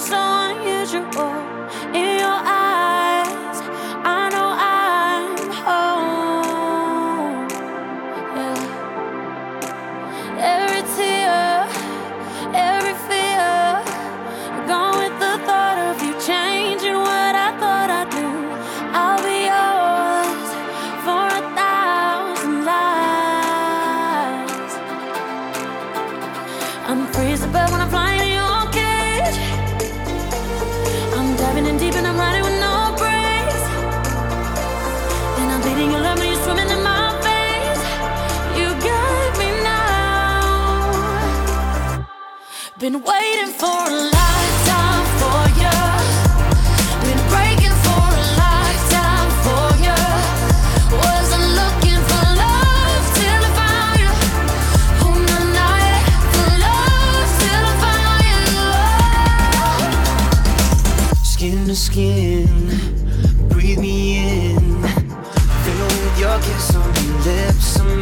song. Been waiting for a lifetime for you. Been breaking for a lifetime for you. Wasn't looking for love till I found you. On the night for love till I found you. Skin to skin, breathe me in. Fill with your kiss on your lips. I'm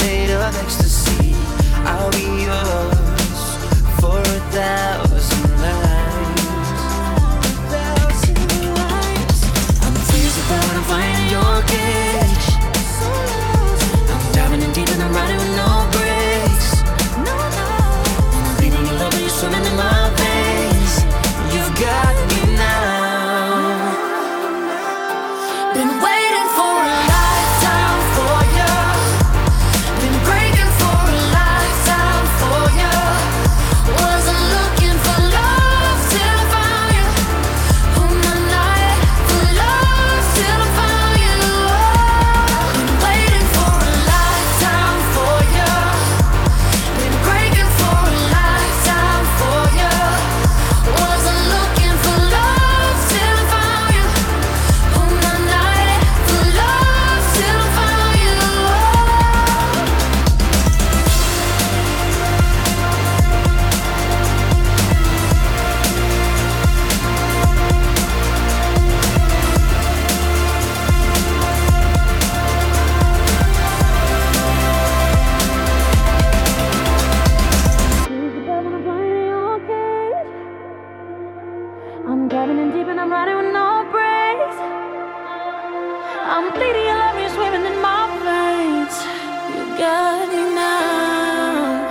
I'm bleeding, love me swimming in my veins. You got me now.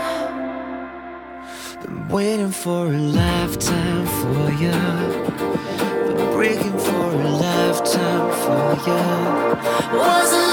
Been waiting for a lifetime for you. Been breaking for a lifetime for you. Wasn't